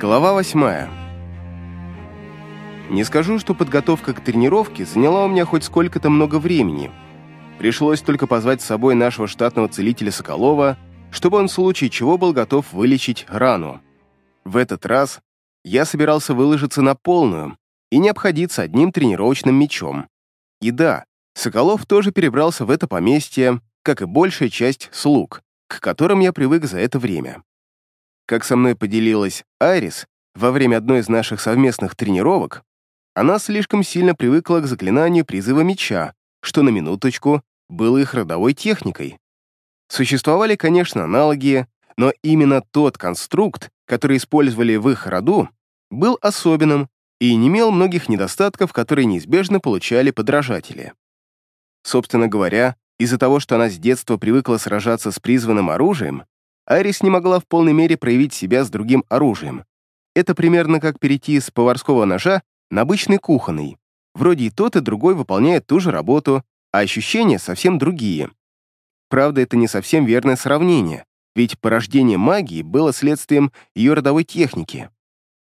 Глава восьмая. Не скажу, что подготовка к тренировке заняла у меня хоть сколько-то много времени. Пришлось только позвать с собой нашего штатного целителя Соколова, чтобы он в случае чего был готов вылечить рану. В этот раз я собирался выложиться на полную и не обходиться одним тренировочным мечом. И да, Соколов тоже перебрался в это поместье, как и большая часть слуг, к которым я привык за это время. Как со мной поделилась Айрис во время одной из наших совместных тренировок, она слишком сильно привыкла к заклинанию призыва меча, что на минуточку было их родовой техникой. Существовали, конечно, аналоги, но именно тот конструкт, который использовали в их роду, был особенным и не имел многих недостатков, которые неизбежно получали подражатели. Собственно говоря, из-за того, что она с детства привыкла сражаться с призванным оружием, Арис не могла в полной мере проявить себя с другим оружием. Это примерно как перейти с поварского ножа на обычный кухонный. Вроде и тот, и другой выполняет ту же работу, а ощущения совсем другие. Правда, это не совсем верное сравнение, ведь порождение магии было следствием ее родовой техники.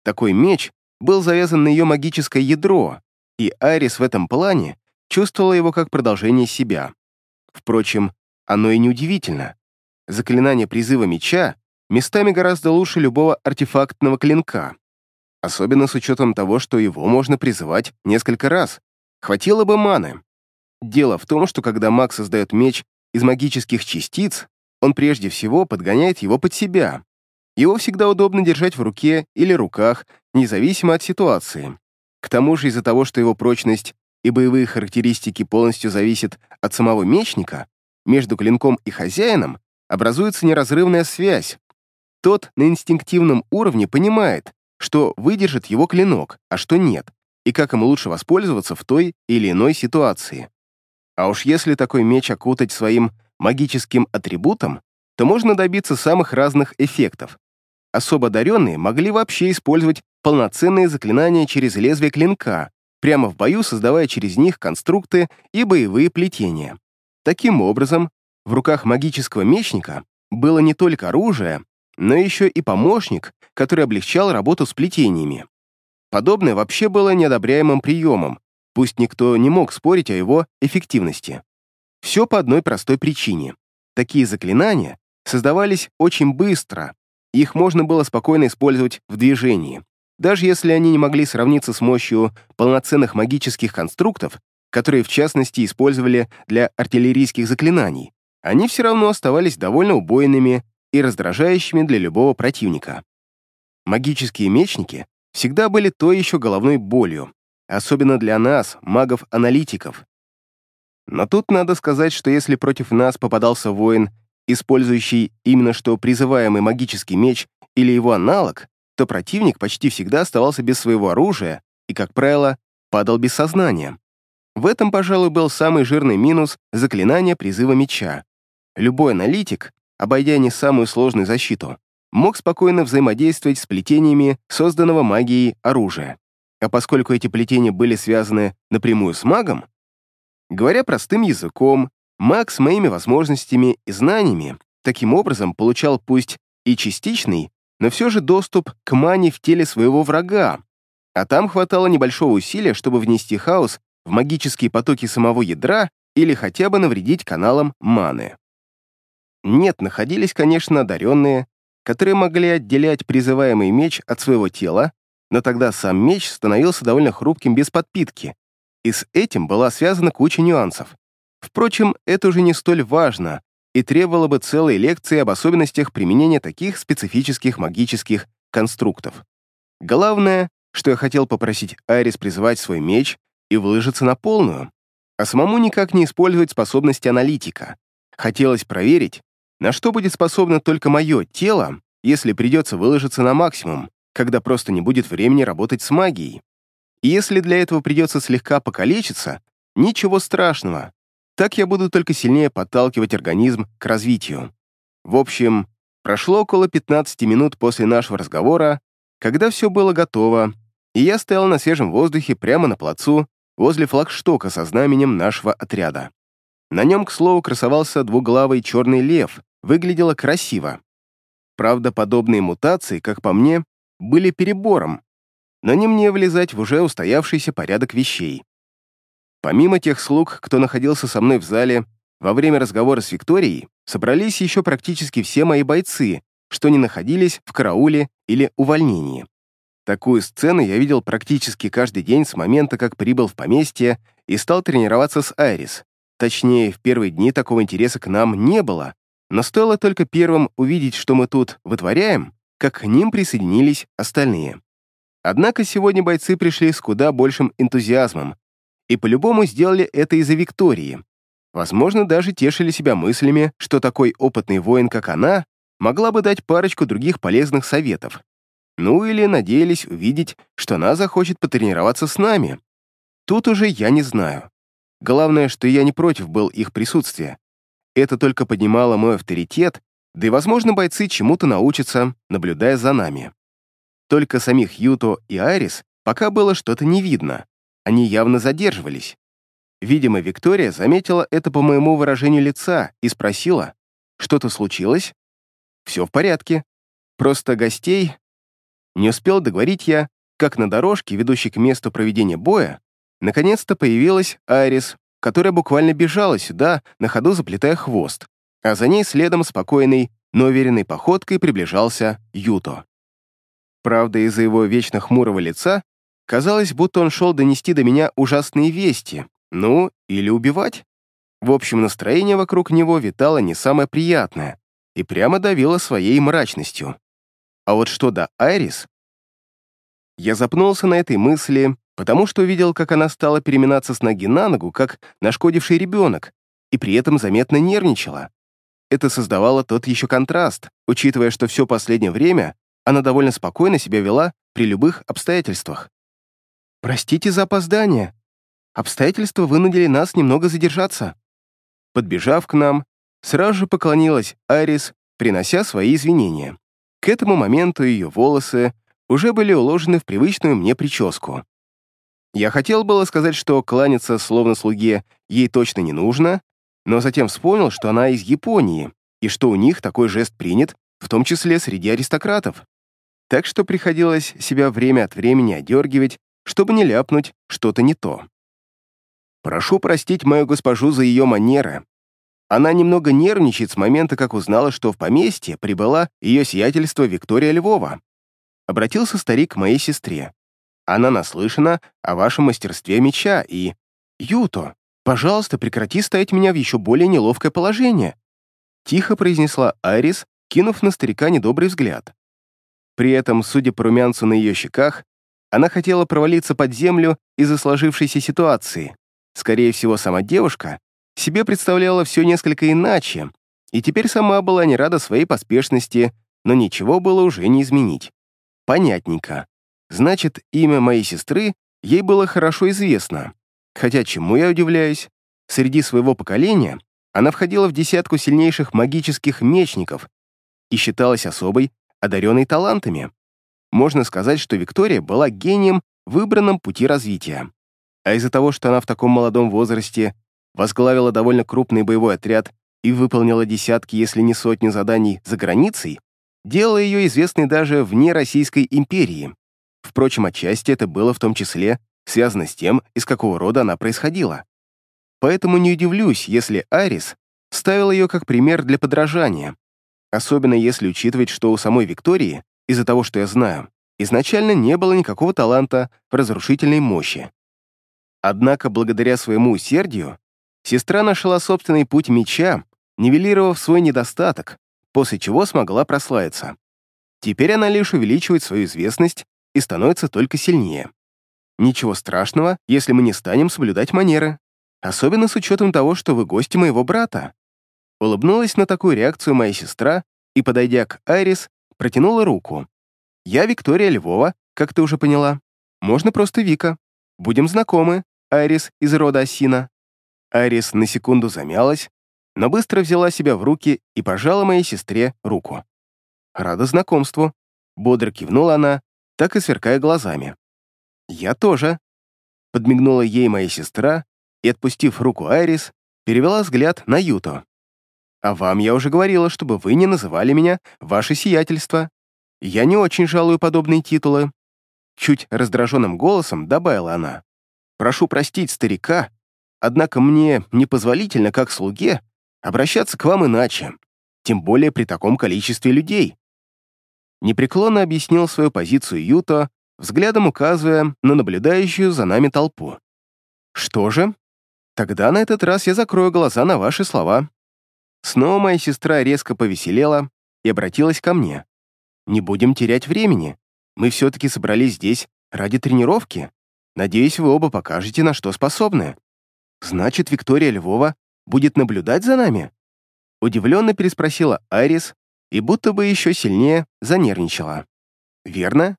Такой меч был завязан на ее магическое ядро, и Арис в этом плане чувствовала его как продолжение себя. Впрочем, оно и неудивительно. Заклинание призыва меча местами гораздо лучше любого артефактного клинка, особенно с учетом того, что его можно призывать несколько раз. Хватило бы маны. Дело в том, что когда маг создает меч из магических частиц, он прежде всего подгоняет его под себя. Его всегда удобно держать в руке или руках, независимо от ситуации. К тому же из-за того, что его прочность и боевые характеристики полностью зависят от самого мечника, между клинком и хозяином образуется неразрывная связь. Тот на инстинктивном уровне понимает, что выдержит его клинок, а что нет, и как ему лучше воспользоваться в той или иной ситуации. А уж если такой меч окутать своим магическим атрибутом, то можно добиться самых разных эффектов. Особо одаренные могли вообще использовать полноценные заклинания через лезвие клинка, прямо в бою создавая через них конструкты и боевые плетения. Таким образом, в руках магического мечника было не только оружие, но еще и помощник, который облегчал работу с плетениями. Подобное вообще было неодобряемым приемом, пусть никто не мог спорить о его эффективности. Все по одной простой причине. Такие заклинания создавались очень быстро, их можно было спокойно использовать в движении, даже если они не могли сравниться с мощью полноценных магических конструктов, которые в частности использовали для артиллерийских заклинаний, они все равно оставались довольно убойными и раздражающими для любого противника. Магические мечники всегда были то еще головной болью, особенно для нас, магов-аналитиков. Но тут надо сказать, что если против нас попадался воин, использующий именно что призываемый магический меч или его аналог, то противник почти всегда оставался без своего оружия и, как правило, падал без сознания. В этом, пожалуй, был самый жирный минус заклинания призыва меча. Любой аналитик, обойдя не самую сложную защиту, мог спокойно взаимодействовать с плетениями созданного магией оружия. А поскольку эти плетения были связаны напрямую с магом, говоря простым языком, маг с моими возможностями и знаниями таким образом получал пусть и частичный, но все же доступ к мане в теле своего врага, а там хватало небольшого усилия, чтобы внести хаос в магические потоки самого ядра или хотя бы навредить каналам маны. Нет, находились, конечно, одаренные, которые могли отделять призываемый меч от своего тела, но тогда сам меч становился довольно хрупким без подпитки, и с этим была связана куча нюансов. Впрочем, это уже не столь важно и требовало бы целой лекции об особенностях применения таких специфических магических конструктов. Главное, что я хотел попросить Айрис призывать свой меч и выложиться на полную, а самому никак не использовать способности аналитика. Хотелось проверить, на что будет способно только мое тело, если придется выложиться на максимум, когда просто не будет времени работать с магией. И если для этого придется слегка покалечиться, ничего страшного. Так я буду только сильнее подталкивать организм к развитию. В общем, прошло около 15 минут после нашего разговора, когда все было готово, и я стоял на свежем воздухе прямо на плацу возле флагштока со знаменем нашего отряда. На нем, к слову, красовался двуглавый черный лев, выглядело красиво. Правда, подобные мутации, как по мне, были перебором, но не мне влезать в уже устоявшийся порядок вещей. Помимо тех слуг, кто находился со мной в зале, во время разговора с Викторией собрались еще практически все мои бойцы, что не находились в карауле или увольнении. Такую сцену я видел практически каждый день с момента, как прибыл в поместье и стал тренироваться с Айрис. Точнее, в первые дни такого интереса к нам не было, но стоило только первым увидеть, что мы тут вытворяем, как к ним присоединились остальные. Однако сегодня бойцы пришли с куда большим энтузиазмом и по-любому сделали это из-за Виктории. Возможно, даже тешили себя мыслями, что такой опытный воин, как она, могла бы дать парочку других полезных советов. Ну или надеялись увидеть, что она захочет потренироваться с нами. Тут уже я не знаю. Главное, что я не против был их присутствия. Это только поднимало мой авторитет, да и, возможно, бойцы чему-то научатся, наблюдая за нами. Только самих Юто и Айрис пока было что-то не видно. Они явно задерживались. Видимо, Виктория заметила это по моему выражению лица и спросила, что-то случилось? Все в порядке. Просто гостей не успел договорить я, как на дорожке, ведущей к месту проведения боя, наконец-то появилась Айрис, которая буквально бежала сюда, на ходу заплетая хвост, а за ней следом спокойной, но уверенной походкой приближался Юто. Правда, из-за его вечно хмурого лица казалось, будто он шел донести до меня ужасные вести, ну, или убивать. В общем, настроение вокруг него витало не самое приятное и прямо давило своей мрачностью. А вот что до Айрис? Я запнулся на этой мысли, потому что увидел, как она стала переминаться с ноги на ногу, как нашкодивший ребенок, и при этом заметно нервничала. Это создавало тот еще контраст, учитывая, что все последнее время она довольно спокойно себя вела при любых обстоятельствах. «Простите за опоздание. Обстоятельства вынудили нас немного задержаться». Подбежав к нам, сразу же поклонилась Айрис, принося свои извинения. К этому моменту ее волосы уже были уложены в привычную мне прическу. Я хотел было сказать, что кланяться словно слуге ей точно не нужно, но затем вспомнил, что она из Японии, и что у них такой жест принят, в том числе среди аристократов. Так что приходилось себя время от времени одергивать, чтобы не ляпнуть что-то не то. Прошу простить мою госпожу за ее манеры, она немного нервничает с момента, как узнала, что в поместье прибыла ее сиятельство Виктория Львова. Обратился старик к моей сестре. Она наслышана о вашем мастерстве меча и... «Юто, пожалуйста, прекрати ставить меня в еще более неловкое положение», тихо произнесла Айрис, кинув на старика недобрый взгляд. При этом, судя по румянцу на ее щеках, она хотела провалиться под землю из-за сложившейся ситуации. Скорее всего, сама девушка себе представляла все несколько иначе, и теперь сама была не рада своей поспешности, но ничего было уже не изменить. Понятненько. Значит, имя моей сестры ей было хорошо известно. Хотя чему я удивляюсь? Среди своего поколения она входила в десятку сильнейших магических мечников и считалась особой, одаренной талантами. Можно сказать, что Виктория была гением в выбранном пути развития. А из-за того, что она в таком молодом возрасте возглавила довольно крупный боевой отряд и выполнила десятки, если не сотни заданий за границей, делала ее известной даже вне Российской империи. Впрочем, отчасти это было в том числе связано с тем, из какого рода она происходила. Поэтому не удивлюсь, если Арис ставил ее как пример для подражания, особенно если учитывать, что у самой Виктории, из-за того, что я знаю, изначально не было никакого таланта в разрушительной мощи. Однако, благодаря своему усердию, Сестра нашла собственный путь меча, нивелировав свой недостаток, после чего смогла прославиться. Теперь она лишь увеличивает свою известность и становится только сильнее. Ничего страшного, если мы не станем соблюдать манеры, особенно с учетом того, что вы гости моего брата. Улыбнулась на такую реакцию моя сестра и, подойдя к Айрис, протянула руку. «Я Виктория Львова, как ты уже поняла. Можно просто Вика. Будем знакомы, Айрис из рода Осина». Арис на секунду замялась, но быстро взяла себя в руки и пожала моей сестре руку. «Рада знакомству», — бодро кивнула она, так и сверкая глазами. «Я тоже», — подмигнула ей моя сестра и, отпустив руку Айрис, перевела взгляд на Юто. «А вам я уже говорила, чтобы вы не называли меня ваше сиятельство. Я не очень жалую подобные титулы. Чуть раздраженным голосом добавила она. Прошу простить старика, однако мне непозволительно, как слуге, обращаться к вам иначе, тем более при таком количестве людей. Непреклонно объяснил свою позицию Юто, взглядом указывая на наблюдающую за нами толпу. Что же? Тогда на этот раз я закрою глаза на ваши слова. Снова моя сестра резко повеселела и обратилась ко мне. Не будем терять времени. Мы все-таки собрались здесь ради тренировки. Надеюсь, вы оба покажете, на что способны. Значит, Виктория Львова будет наблюдать за нами? Удивленно переспросила Айрис и будто бы еще сильнее занервничала. Верно?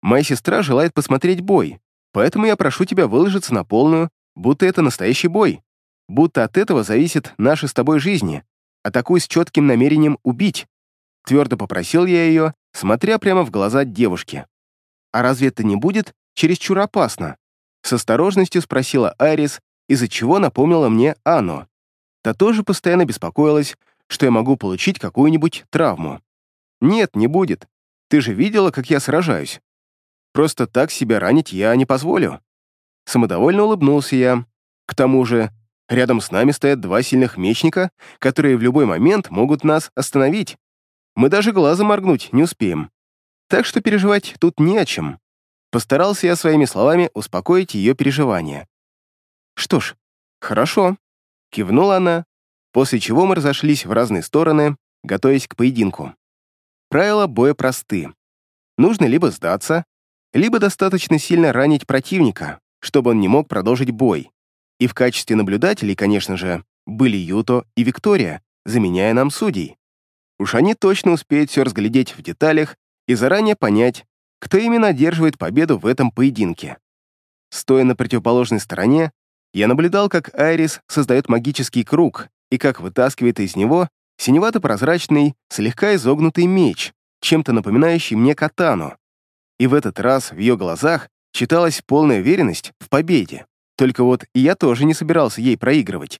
Моя сестра желает посмотреть бой, поэтому я прошу тебя выложиться на полную, будто это настоящий бой, будто от этого зависит наша с тобой жизни. Атакуй с четким намерением убить. Твердо попросил я ее, смотря прямо в глаза девушки. «А разве это не будет чересчур опасно?» С осторожностью спросила Айрис, из-за чего напомнила мне Анну. Та тоже постоянно беспокоилась, что я могу получить какую-нибудь травму. «Нет, не будет. Ты же видела, как я сражаюсь. Просто так себя ранить я не позволю». Самодовольно улыбнулся я. К тому же, рядом с нами стоят два сильных мечника, которые в любой момент могут нас остановить. Мы даже глазом моргнуть не успеем. Так что переживать тут не о чем. Постарался я своими словами успокоить ее переживания. «Что ж, хорошо», — кивнула она, после чего мы разошлись в разные стороны, готовясь к поединку. Правила боя просты. Нужно либо сдаться, либо достаточно сильно ранить противника, чтобы он не мог продолжить бой. И в качестве наблюдателей, конечно же, были Юто и Виктория, заменяя нам судей. Уж они точно успеют все разглядеть в деталях и заранее понять, кто именно одерживает победу в этом поединке. Стоя на противоположной стороне, я наблюдал, как Айрис создает магический круг и как вытаскивает из него синевато-прозрачный, слегка изогнутый меч, чем-то напоминающий мне катану. И в этот раз в ее глазах читалась полная уверенность в победе. Только вот и я тоже не собирался ей проигрывать.